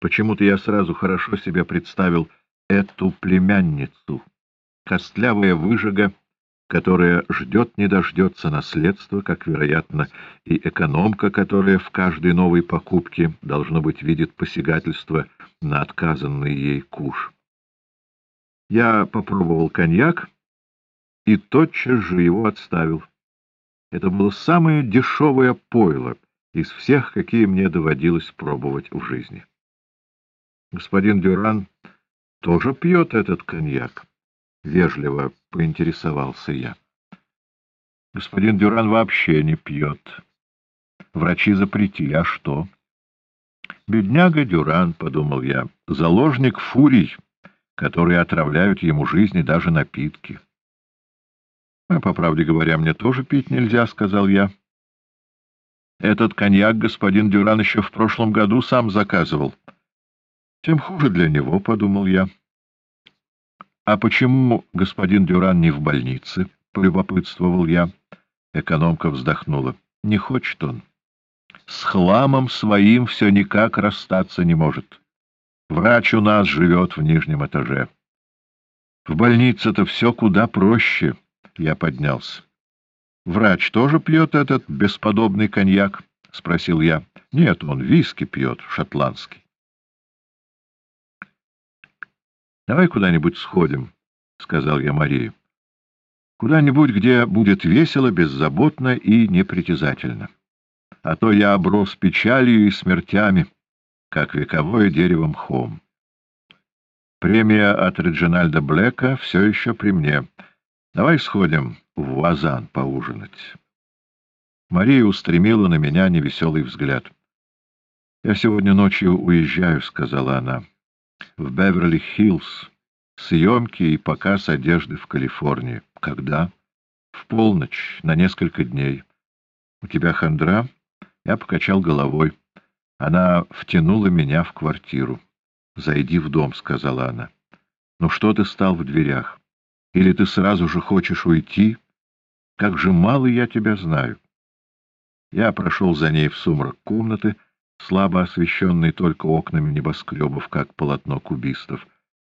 Почему-то я сразу хорошо себе представил эту племянницу. Костлявая выжига, которая ждет не дождется наследства, как, вероятно, и экономка, которая в каждой новой покупке, должно быть, видит посягательство на отказанный ей куш. Я попробовал коньяк и тотчас же его отставил. Это было самое дешевое пойло из всех, какие мне доводилось пробовать в жизни. Господин Дюран тоже пьет этот коньяк? — вежливо поинтересовался я. Господин Дюран вообще не пьет. Врачи запретили, а что? Бедняга Дюран, — подумал я, — заложник фурий, которые отравляют ему жизнь и даже напитки. А, по правде говоря, мне тоже пить нельзя, — сказал я. Этот коньяк господин Дюран еще в прошлом году сам заказывал. Тем хуже для него, — подумал я. — А почему господин Дюран не в больнице? — полюбопытствовал я. Экономка вздохнула. — Не хочет он. С хламом своим все никак расстаться не может. Врач у нас живет в нижнем этаже. В больнице-то все куда проще. Я поднялся. — Врач тоже пьет этот бесподобный коньяк? — спросил я. — Нет, он виски пьет, шотландский. Давай куда-нибудь сходим, — сказал я Марии. Куда-нибудь, где будет весело, беззаботно и непритязательно. А то я оброс печалью и смертями, как вековое дерево мхом. Премия от Реджинальда Блэка все еще при мне. Давай сходим в Вазан поужинать. Мария устремила на меня невеселый взгляд. — Я сегодня ночью уезжаю, — сказала она в Беверли-Хиллз. Съемки и показ одежды в Калифорнии. Когда? В полночь, на несколько дней. У тебя хандра? Я покачал головой. Она втянула меня в квартиру. «Зайди в дом», — сказала она. «Ну что ты стал в дверях? Или ты сразу же хочешь уйти? Как же мало я тебя знаю». Я прошел за ней в сумрак комнаты, — слабо освещенный только окнами небоскребов, как полотно кубистов.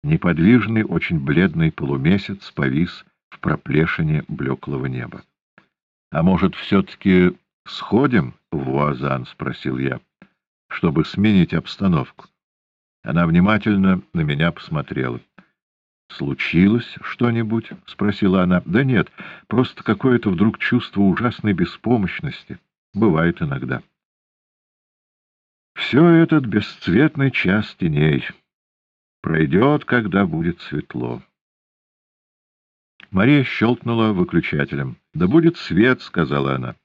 Неподвижный, очень бледный полумесяц повис в проплешине блеклого неба. — А может, все-таки сходим в Уазан? — спросил я, — чтобы сменить обстановку. Она внимательно на меня посмотрела. — Случилось что-нибудь? — спросила она. — Да нет, просто какое-то вдруг чувство ужасной беспомощности. Бывает иногда. — все этот бесцветный час теней пройдет, когда будет светло. Мария щелкнула выключателем. «Да будет свет», — сказала она.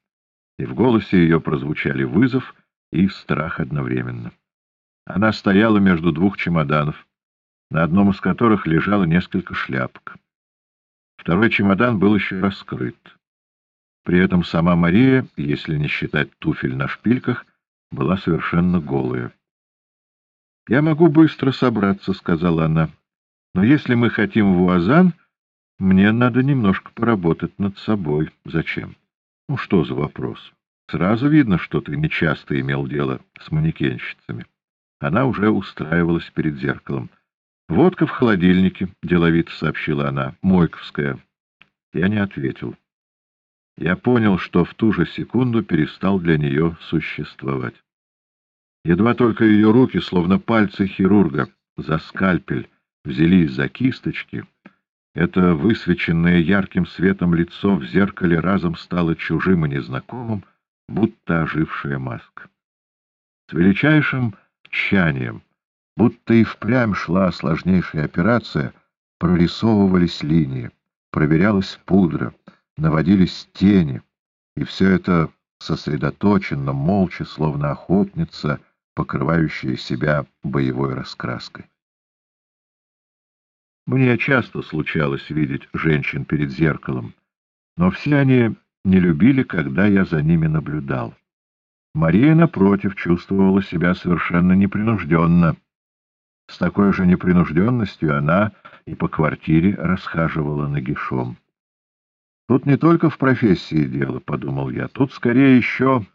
И в голосе ее прозвучали вызов и страх одновременно. Она стояла между двух чемоданов, на одном из которых лежало несколько шляпок. Второй чемодан был еще раскрыт. При этом сама Мария, если не считать туфель на шпильках, была совершенно голая. — Я могу быстро собраться, — сказала она. — Но если мы хотим в Уазан, мне надо немножко поработать над собой. Зачем? Ну, что за вопрос? Сразу видно, что ты нечасто имел дело с манекенщицами. Она уже устраивалась перед зеркалом. — Водка в холодильнике, — деловито сообщила она, — мойковская. Я не ответил. Я понял, что в ту же секунду перестал для нее существовать. Едва только ее руки, словно пальцы хирурга, за скальпель взялись за кисточки, это высвеченное ярким светом лицо в зеркале разом стало чужим и незнакомым, будто ожившая маска. С величайшим тщанием, будто и впрямь шла сложнейшая операция, прорисовывались линии, проверялась пудра, наводились тени, и все это сосредоточенно, молча, словно охотница — покрывающая себя боевой раскраской. Мне часто случалось видеть женщин перед зеркалом, но все они не любили, когда я за ними наблюдал. Мария, напротив, чувствовала себя совершенно непринужденно. С такой же непринужденностью она и по квартире расхаживала нагишом. Тут не только в профессии дело, — подумал я, — тут скорее еще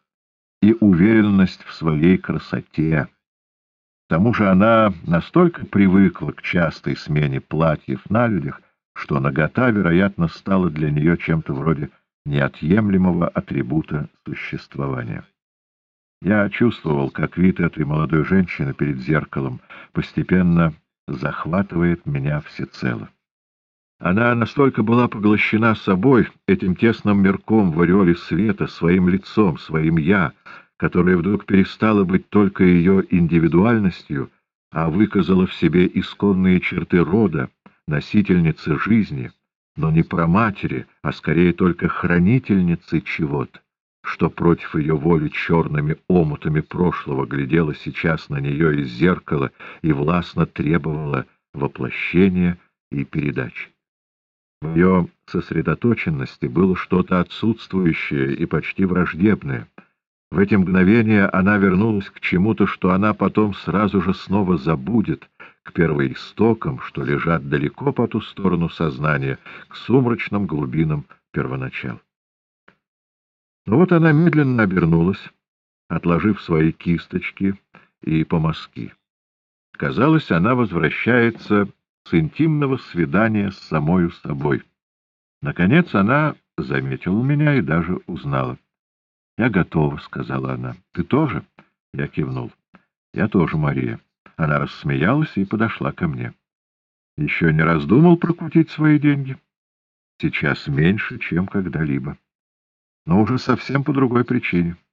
и уверенность в своей красоте. тому же она настолько привыкла к частой смене платьев на людях, что нагота, вероятно, стала для нее чем-то вроде неотъемлемого атрибута существования. Я чувствовал, как вид этой молодой женщины перед зеркалом постепенно захватывает меня всецело. Она настолько была поглощена собой, этим тесным мирком в ореоле света, своим лицом, своим «я», которое вдруг перестало быть только ее индивидуальностью, а выказало в себе исконные черты рода, носительницы жизни, но не про матери, а скорее только хранительницы чего-то, что против ее воли черными омутами прошлого глядела сейчас на нее из зеркала и властно требовала воплощения и передачи. В ее сосредоточенности было что-то отсутствующее и почти враждебное. В эти мгновения она вернулась к чему-то, что она потом сразу же снова забудет, к первоистокам, что лежат далеко по ту сторону сознания, к сумрачным глубинам первоначал. Но вот она медленно обернулась, отложив свои кисточки и помазки. Казалось, она возвращается с интимного свидания с самою собой. Наконец она заметила меня и даже узнала. — Я готова, — сказала она. — Ты тоже? — я кивнул. — Я тоже, Мария. Она рассмеялась и подошла ко мне. — Еще не раздумал прокрутить свои деньги? — Сейчас меньше, чем когда-либо. Но уже совсем по другой причине. —